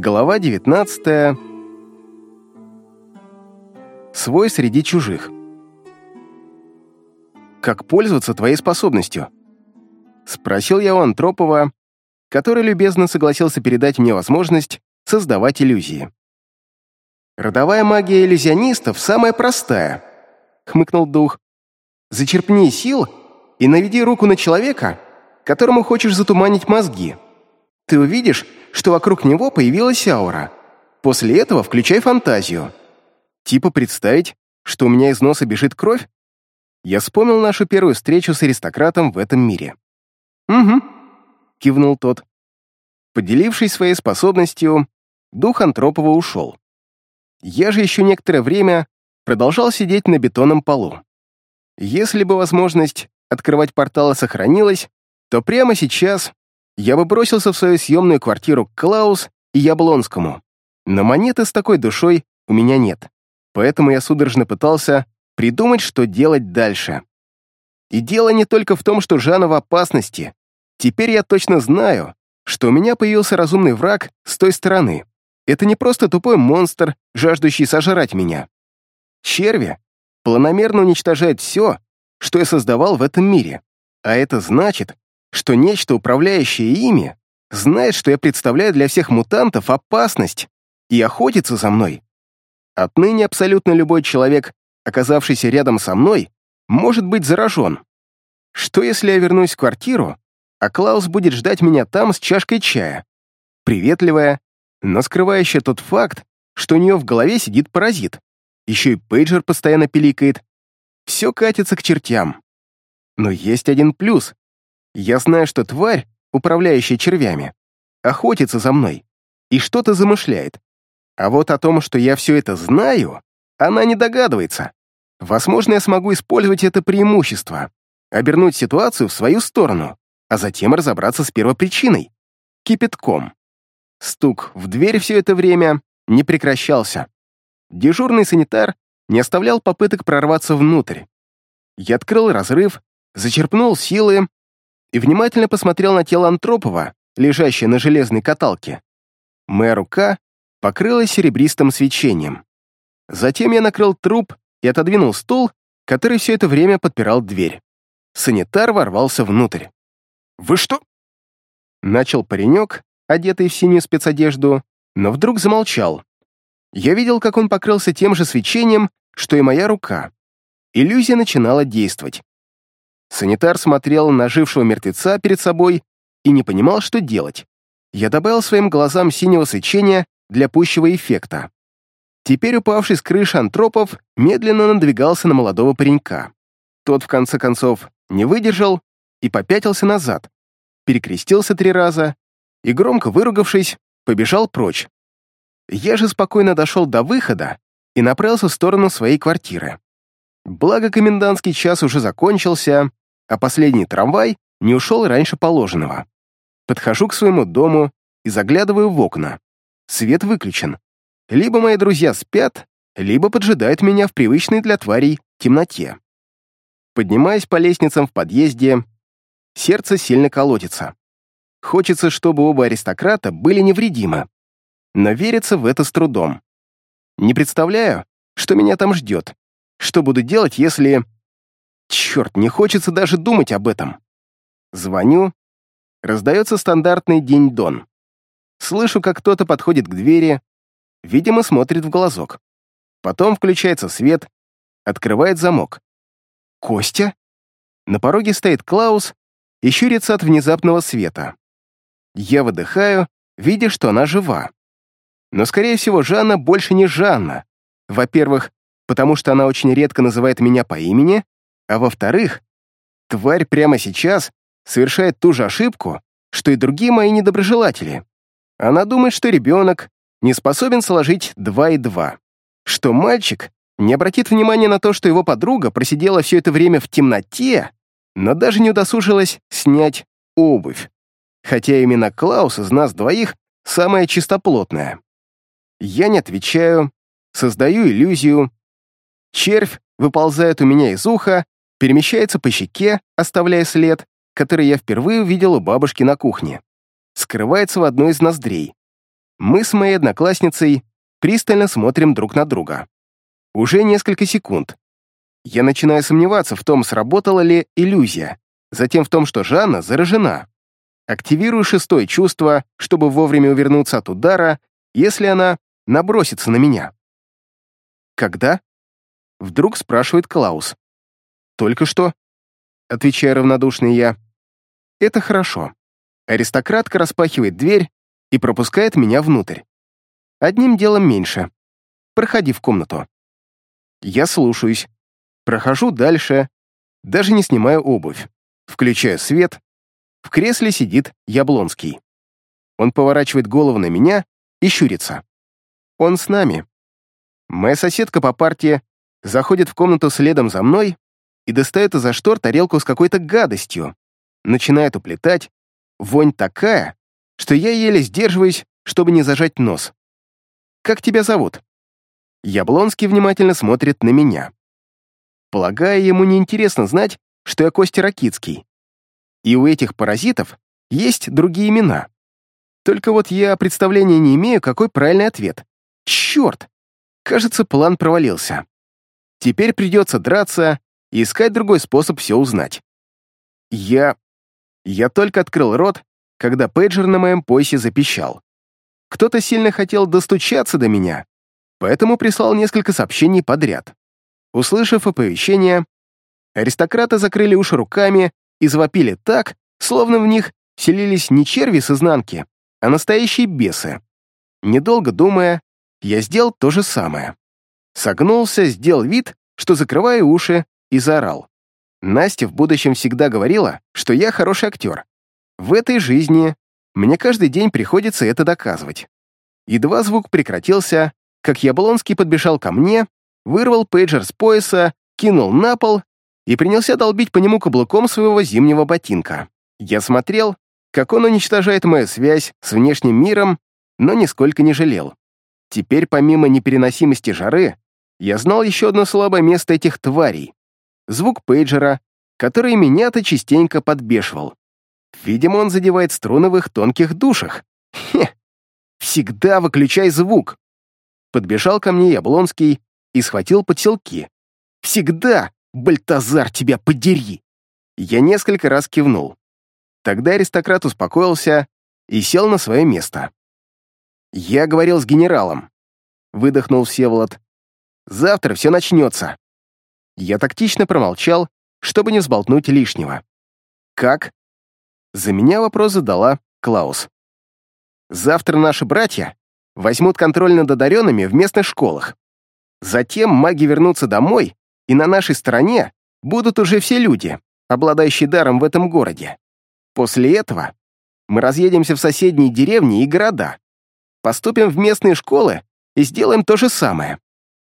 Глава 19. Свой среди чужих. «Как пользоваться твоей способностью?» Спросил я у Антропова, который любезно согласился передать мне возможность создавать иллюзии. «Родовая магия иллюзионистов самая простая», — хмыкнул дух. «Зачерпни сил и наведи руку на человека, которому хочешь затуманить мозги. Ты увидишь, что вокруг него появилась аура. После этого включай фантазию. Типа представить, что у меня из носа бежит кровь? Я вспомнил нашу первую встречу с аристократом в этом мире. «Угу», — кивнул тот. Поделившись своей способностью, дух Антропова ушел. Я же еще некоторое время продолжал сидеть на бетонном полу. Если бы возможность открывать порталы сохранилась, то прямо сейчас я бы бросился в свою съемную квартиру к Клаус и Яблонскому. Но монеты с такой душой у меня нет, поэтому я судорожно пытался придумать, что делать дальше. И дело не только в том, что Жанна в опасности. Теперь я точно знаю, что у меня появился разумный враг с той стороны. Это не просто тупой монстр, жаждущий сожрать меня. Черви планомерно уничтожают все, что я создавал в этом мире. А это значит, что нечто, управляющее ими, знает, что я представляю для всех мутантов опасность и охотится за мной. Отныне абсолютно любой человек, оказавшийся рядом со мной, может быть заражен. Что если я вернусь в квартиру, а Клаус будет ждать меня там с чашкой чая? Приветливая, но скрывающая тот факт, что у нее в голове сидит паразит. Еще и пейджер постоянно пиликает. Все катится к чертям. Но есть один плюс. Я знаю, что тварь, управляющая червями, охотится за мной и что-то замышляет. А вот о том, что я все это знаю, она не догадывается. Возможно, я смогу использовать это преимущество, обернуть ситуацию в свою сторону, а затем разобраться с первопричиной — кипятком. Стук в дверь все это время не прекращался. Дежурный санитар не оставлял попыток прорваться внутрь. Я открыл разрыв, зачерпнул силы и внимательно посмотрел на тело Антропова, лежащее на железной каталке. Моя рука покрылась серебристым свечением. Затем я накрыл труп и отодвинул стул, который все это время подпирал дверь. Санитар ворвался внутрь. «Вы что?» Начал паренек, одетый в синюю спецодежду, но вдруг замолчал. Я видел, как он покрылся тем же свечением, что и моя рука. Иллюзия начинала действовать. Санитар смотрел на жившего мертвеца перед собой и не понимал, что делать. Я добавил своим глазам синего свечения для пущего эффекта. Теперь упавший с крыши антропов медленно надвигался на молодого паренька. Тот, в конце концов, не выдержал и попятился назад, перекрестился три раза и, громко выругавшись, побежал прочь. Я же спокойно дошел до выхода и направился в сторону своей квартиры. Благо, комендантский час уже закончился, а последний трамвай не ушел раньше положенного. Подхожу к своему дому и заглядываю в окна. Свет выключен. Либо мои друзья спят, либо поджидают меня в привычной для тварей темноте. Поднимаясь по лестницам в подъезде, сердце сильно колотится. Хочется, чтобы оба аристократа были невредимы, но верится в это с трудом. Не представляю, что меня там ждет, что буду делать, если... Черт, не хочется даже думать об этом. Звоню. Раздается стандартный день-дон. Слышу, как кто-то подходит к двери, видимо, смотрит в глазок. Потом включается свет, открывает замок. «Костя?» На пороге стоит Клаус и щурится от внезапного света. Я выдыхаю, видя, что она жива. Но, скорее всего, Жанна больше не Жанна. Во-первых, потому что она очень редко называет меня по имени, а во-вторых, тварь прямо сейчас совершает ту же ошибку, что и другие мои недоброжелатели. Она думает, что ребенок не способен сложить два и два, что мальчик не обратит внимания на то, что его подруга просидела все это время в темноте, но даже не удосужилась снять обувь. Хотя именно Клаус из нас двоих самая чистоплотная. Я не отвечаю, создаю иллюзию. Червь выползает у меня из уха, перемещается по щеке, оставляя след, который я впервые увидел у бабушки на кухне. Скрывается в одной из ноздрей. Мы с моей одноклассницей пристально смотрим друг на друга. Уже несколько секунд. Я начинаю сомневаться в том, сработала ли иллюзия, затем в том, что Жанна заражена. Активирую шестое чувство, чтобы вовремя увернуться от удара, если она набросится на меня. «Когда?» — вдруг спрашивает Клаус. «Только что?» — отвечаю равнодушный я. «Это хорошо». Аристократка распахивает дверь и пропускает меня внутрь. Одним делом меньше. Проходи в комнату. Я слушаюсь. Прохожу дальше, даже не снимаю обувь. Включаю свет. В кресле сидит Яблонский. Он поворачивает голову на меня и щурится. Он с нами. Моя соседка по парте заходит в комнату следом за мной и достает из-за штор тарелку с какой-то гадостью. Начинает уплетать. Вонь такая, что я еле сдерживаюсь, чтобы не зажать нос. «Как тебя зовут?» Яблонский внимательно смотрит на меня. Полагаю, ему неинтересно знать, что я Костя Ракицкий. И у этих паразитов есть другие имена. Только вот я представления не имею, какой правильный ответ. Черт! Кажется, план провалился. Теперь придется драться и искать другой способ все узнать. Я... Я только открыл рот, когда пейджер на моем поясе запищал. Кто-то сильно хотел достучаться до меня, поэтому прислал несколько сообщений подряд. Услышав оповещение, аристократы закрыли уши руками и завопили так, словно в них селились не черви с изнанки, а настоящие бесы. Недолго думая, я сделал то же самое. Согнулся, сделал вид, что закрываю уши, и заорал. Настя в будущем всегда говорила, что я хороший актер. В этой жизни мне каждый день приходится это доказывать. Едва звук прекратился, как Яблонский подбежал ко мне, вырвал пейджер с пояса, кинул на пол и принялся долбить по нему каблуком своего зимнего ботинка. Я смотрел, как он уничтожает мою связь с внешним миром, но нисколько не жалел. Теперь, помимо непереносимости жары, я знал еще одно слабое место этих тварей — звук пейджера, который меня-то частенько подбешивал. Видимо, он задевает струны в их тонких душах. Хе! Всегда выключай звук! Подбежал ко мне Яблонский и схватил подселки. Всегда! Бальтазар, тебя подери! Я несколько раз кивнул. Тогда аристократ успокоился и сел на свое место. «Я говорил с генералом», — выдохнул Всеволод. «Завтра все начнется». Я тактично промолчал, чтобы не взболтнуть лишнего. «Как?» За меня вопрос задала Клаус. «Завтра наши братья возьмут контроль над одаренными в местных школах. Затем маги вернутся домой, и на нашей стороне будут уже все люди, обладающие даром в этом городе. После этого мы разъедемся в соседние деревни и города, поступим в местные школы и сделаем то же самое.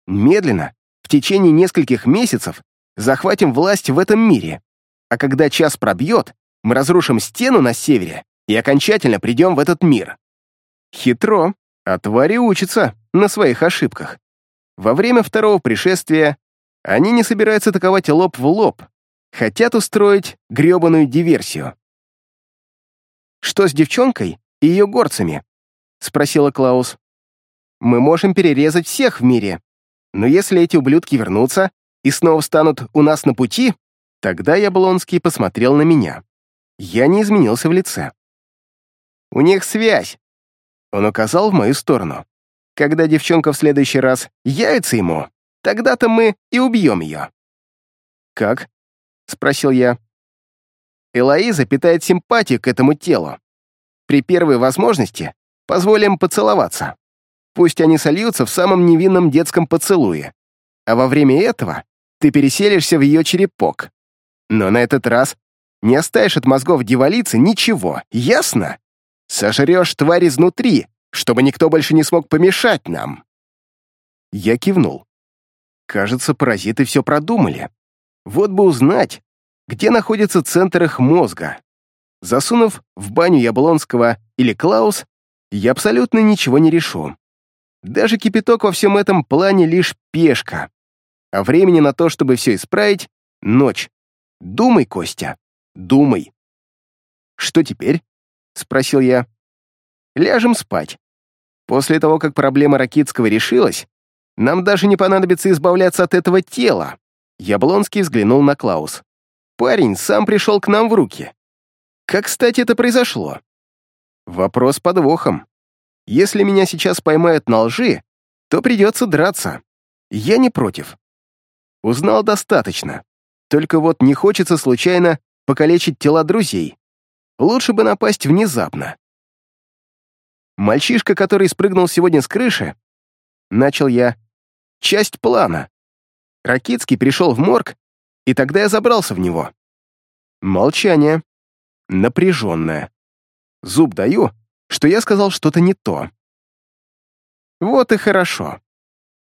Медленно, в течение нескольких месяцев, захватим власть в этом мире, а когда час пробьет, мы разрушим стену на севере и окончательно придем в этот мир. Хитро, а твари учатся на своих ошибках. Во время второго пришествия они не собираются атаковать лоб в лоб, хотят устроить грёбаную диверсию. «Что с девчонкой и ее горцами?» — спросила Клаус. «Мы можем перерезать всех в мире, но если эти ублюдки вернутся и снова станут у нас на пути, тогда Яблонский посмотрел на меня. Я не изменился в лице. «У них связь!» Он указал в мою сторону. «Когда девчонка в следующий раз явится ему, тогда-то мы и убьем ее». «Как?» — спросил я. Элоиза питает симпатию к этому телу. При первой возможности позволим поцеловаться. Пусть они сольются в самом невинном детском поцелуе. А во время этого ты переселишься в ее черепок. Но на этот раз не оставишь от мозгов дьяволицы ничего, ясно? Сожрешь тварь изнутри, чтобы никто больше не смог помешать нам. Я кивнул. Кажется, паразиты все продумали. Вот бы узнать, где находится центр их мозга. Засунув в баню Яблонского или Клаус, я абсолютно ничего не решу. Даже кипяток во всем этом плане лишь пешка. А времени на то, чтобы все исправить — ночь. Думай, Костя. Думай. «Что теперь?» — спросил я. «Ляжем спать. После того, как проблема Ракитского решилась, нам даже не понадобится избавляться от этого тела. Яблонский взглянул на Клаус. Парень сам пришел к нам в руки. Как, кстати, это произошло? Вопрос подвохом. Если меня сейчас поймают на лжи, то придется драться. Я не против. Узнал достаточно. Только вот не хочется случайно покалечить тела друзей. Лучше бы напасть внезапно. Мальчишка, который спрыгнул сегодня с крыши, начал я, часть плана. Ракицкий пришел в морг, и тогда я забрался в него. Молчание. Напряженное. Зуб даю, что я сказал что-то не то. Вот и хорошо.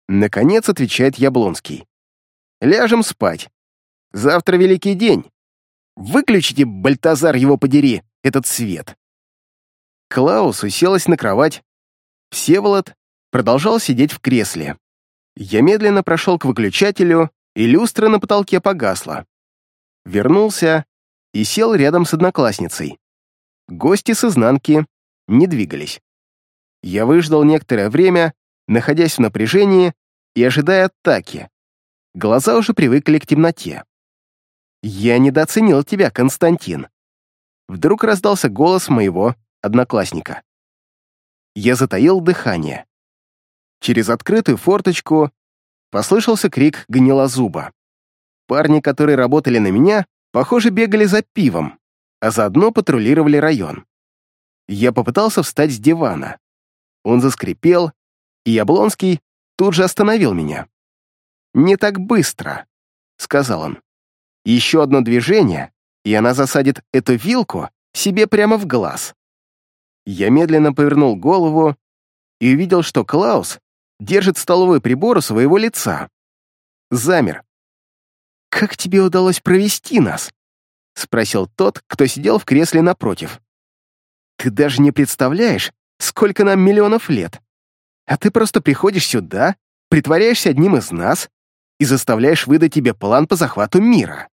Наконец отвечает Яблонский. Ляжем спать. Завтра великий день. Выключите, Бальтазар, его подери, этот свет. Клаус уселась на кровать. Всеволод продолжал сидеть в кресле. Я медленно прошел к выключателю, и люстра на потолке погасла. Вернулся и сел рядом с одноклассницей. Гости с изнанки не двигались. Я выждал некоторое время, находясь в напряжении и ожидая атаки. Глаза уже привыкли к темноте. «Я недооценил тебя, Константин». Вдруг раздался голос моего одноклассника. Я затаил дыхание. Через открытую форточку послышался крик гнилозуба. Парни, которые работали на меня, похоже, бегали за пивом, а заодно патрулировали район. Я попытался встать с дивана. Он заскрипел, и Яблонский тут же остановил меня. «Не так быстро», — сказал он. Еще одно движение, и она засадит эту вилку себе прямо в глаз. Я медленно повернул голову и увидел, что Клаус держит столовый прибор у своего лица. Замер. «Как тебе удалось провести нас?» — спросил тот, кто сидел в кресле напротив. «Ты даже не представляешь, сколько нам миллионов лет. А ты просто приходишь сюда, притворяешься одним из нас и заставляешь выдать тебе план по захвату мира.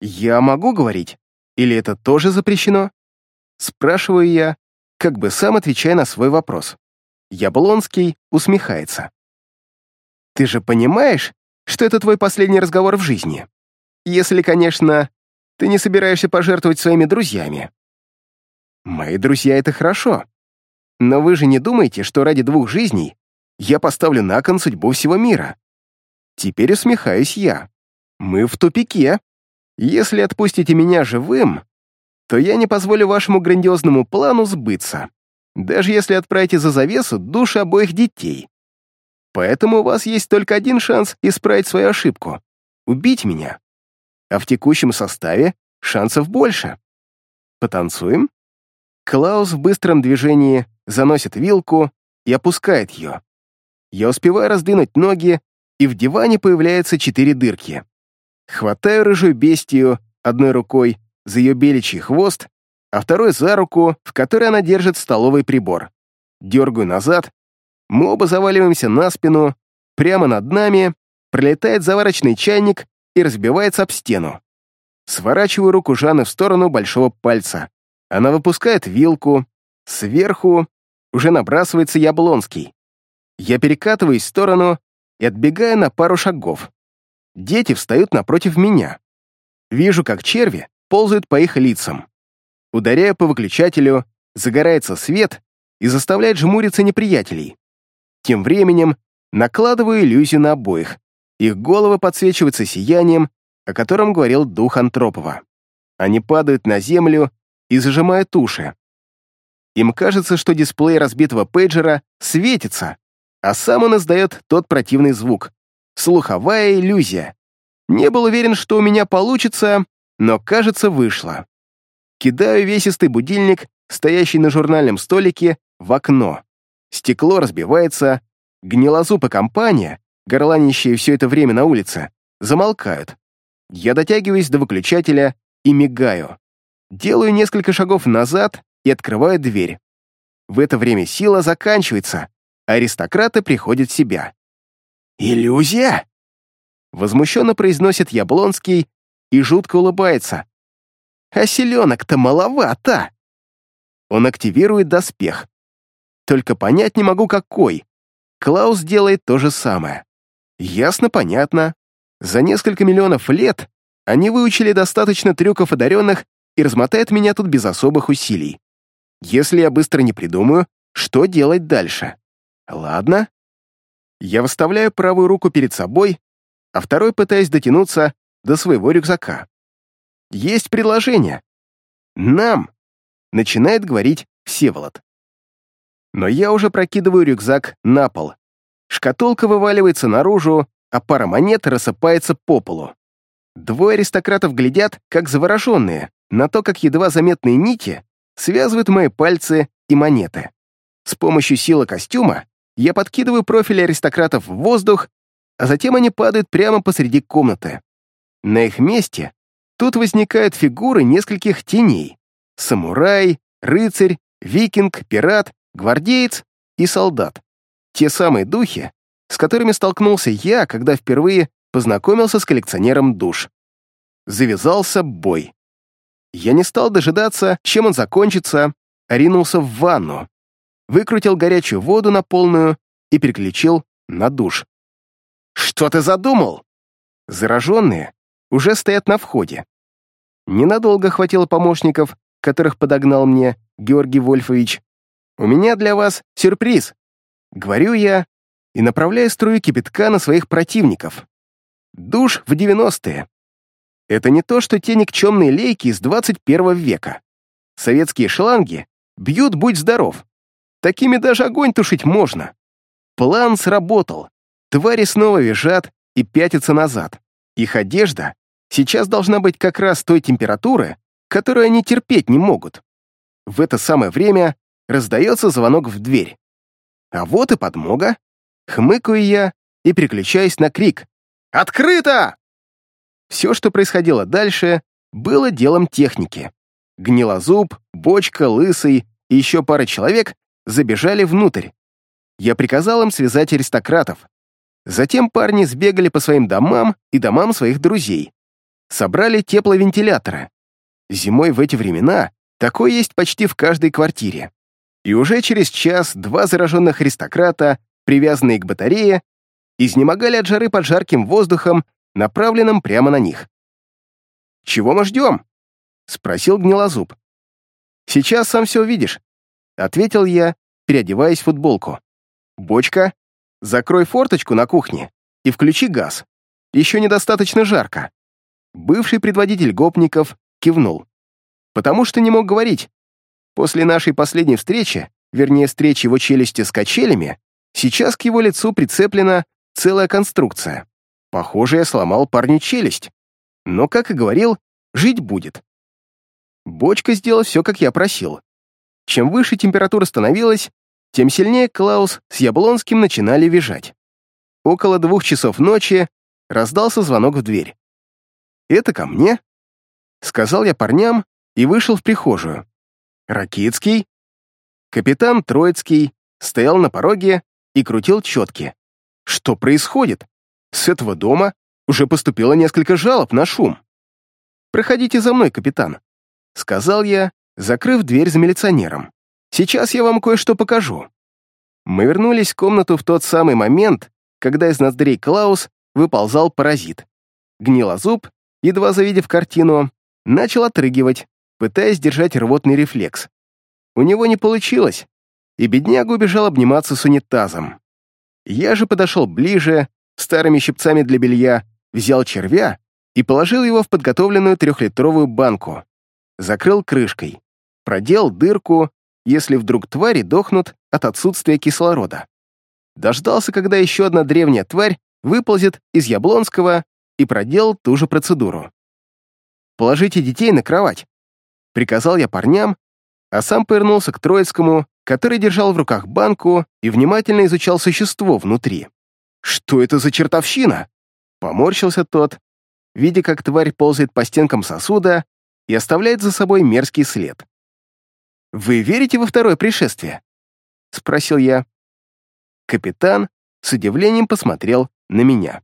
«Я могу говорить? Или это тоже запрещено?» Спрашиваю я, как бы сам отвечая на свой вопрос. Яблонский усмехается. «Ты же понимаешь, что это твой последний разговор в жизни? Если, конечно, ты не собираешься пожертвовать своими друзьями». «Мои друзья — это хорошо. Но вы же не думаете, что ради двух жизней я поставлю на кон судьбу всего мира?» Теперь усмехаюсь я. «Мы в тупике». Если отпустите меня живым, то я не позволю вашему грандиозному плану сбыться, даже если отправите за завесу души обоих детей. Поэтому у вас есть только один шанс исправить свою ошибку — убить меня. А в текущем составе шансов больше. Потанцуем? Клаус в быстром движении заносит вилку и опускает ее. Я успеваю раздвинуть ноги, и в диване появляются четыре дырки. Хватаю рыжую бестию одной рукой за ее беличий хвост, а второй за руку, в которой она держит столовый прибор. Дергаю назад, мы оба заваливаемся на спину, прямо над нами пролетает заварочный чайник и разбивается об стену. Сворачиваю руку Жанны в сторону большого пальца. Она выпускает вилку. Сверху уже набрасывается Яблонский. Я перекатываюсь в сторону и отбегаю на пару шагов. Дети встают напротив меня. Вижу, как черви ползают по их лицам. Ударяя по выключателю, загорается свет и заставляет жмуриться неприятелей. Тем временем накладываю иллюзию на обоих. Их головы подсвечиваются сиянием, о котором говорил дух Антропова. Они падают на землю и зажимают уши. Им кажется, что дисплей разбитого пейджера светится, а сам он издает тот противный звук, Слуховая иллюзия. Не был уверен, что у меня получится, но, кажется, вышло. Кидаю весистый будильник, стоящий на журнальном столике, в окно. Стекло разбивается, гнилозуб компания, горланищие все это время на улице, замолкают. Я дотягиваюсь до выключателя и мигаю. Делаю несколько шагов назад и открываю дверь. В это время сила заканчивается, аристократы приходят в себя. «Иллюзия?» Возмущенно произносит Яблонский и жутко улыбается. «А селенок-то маловато!» Он активирует доспех. Только понять не могу, какой. Клаус делает то же самое. Ясно, понятно. За несколько миллионов лет они выучили достаточно трюков одаренных и размотают меня тут без особых усилий. Если я быстро не придумаю, что делать дальше? Ладно. Я выставляю правую руку перед собой, а второй пытаясь дотянуться до своего рюкзака. Есть предложение. Нам, начинает говорить Всеволод. Но я уже прокидываю рюкзак на пол. Шкатулка вываливается наружу, а пара монет рассыпается по полу. Двое аристократов глядят, как завороженные, на то, как едва заметные нити связывают мои пальцы и монеты. С помощью силы костюма я подкидываю профили аристократов в воздух, а затем они падают прямо посреди комнаты. На их месте тут возникают фигуры нескольких теней. Самурай, рыцарь, викинг, пират, гвардеец и солдат. Те самые духи, с которыми столкнулся я, когда впервые познакомился с коллекционером душ. Завязался бой. Я не стал дожидаться, чем он закончится, ринулся в ванну, выкрутил горячую воду на полную и переключил на душ. «Что ты задумал?» Зараженные уже стоят на входе. Ненадолго хватило помощников, которых подогнал мне Георгий Вольфович. «У меня для вас сюрприз», — говорю я и направляю струю кипятка на своих противников. Душ в 90-е. Это не то, что те никчемные лейки из 21 века. Советские шланги бьют «Будь здоров». Такими даже огонь тушить можно. План сработал. Твари снова визжат и пятятся назад. Их одежда сейчас должна быть как раз той температуры, которую они терпеть не могут. В это самое время раздается звонок в дверь. А вот и подмога. Хмыкаю я и переключаюсь на крик. «Открыто!» Все, что происходило дальше, было делом техники. Гнилозуб, Бочка, Лысый и еще пара человек забежали внутрь. Я приказал им связать аристократов. Затем парни сбегали по своим домам и домам своих друзей. Собрали тепловентиляторы. Зимой в эти времена такое есть почти в каждой квартире. И уже через час два зараженных аристократа, привязанные к батарее, изнемогали от жары под жарким воздухом, направленным прямо на них. «Чего мы ждем?» — спросил Гнилозуб. «Сейчас сам все увидишь», — ответил я, переодеваясь в футболку. «Бочка, закрой форточку на кухне и включи газ. Еще недостаточно жарко». Бывший предводитель гопников кивнул. Потому что не мог говорить. После нашей последней встречи, вернее, встречи его челюсти с качелями, сейчас к его лицу прицеплена целая конструкция. Похоже, я сломал парню челюсть. Но, как и говорил, жить будет. Бочка сделала все, как я просил. Чем выше температура становилась, тем сильнее Клаус с Яблонским начинали визжать. Около двух часов ночи раздался звонок в дверь. «Это ко мне?» Сказал я парням и вышел в прихожую. «Ракицкий?» Капитан Троицкий стоял на пороге и крутил четки. «Что происходит? С этого дома уже поступило несколько жалоб на шум. «Проходите за мной, капитан», — сказал я, закрыв дверь за милиционером. «Сейчас я вам кое-что покажу». Мы вернулись в комнату в тот самый момент, когда из ноздрей Клаус выползал паразит. Гнилозуб, едва завидев картину, начал отрыгивать, пытаясь держать рвотный рефлекс. У него не получилось, и бедняга убежал обниматься с унитазом. Я же подошел ближе, старыми щипцами для белья, взял червя и положил его в подготовленную трехлитровую банку. Закрыл крышкой. Проделал дырку, если вдруг твари дохнут от отсутствия кислорода. Дождался, когда еще одна древняя тварь выползет из Яблонского и проделал ту же процедуру. «Положите детей на кровать», — приказал я парням, а сам повернулся к Троицкому, который держал в руках банку и внимательно изучал существо внутри. «Что это за чертовщина?» Поморщился тот, видя, как тварь ползает по стенкам сосуда и оставляет за собой мерзкий след. «Вы верите во второе пришествие?» — спросил я. Капитан с удивлением посмотрел на меня.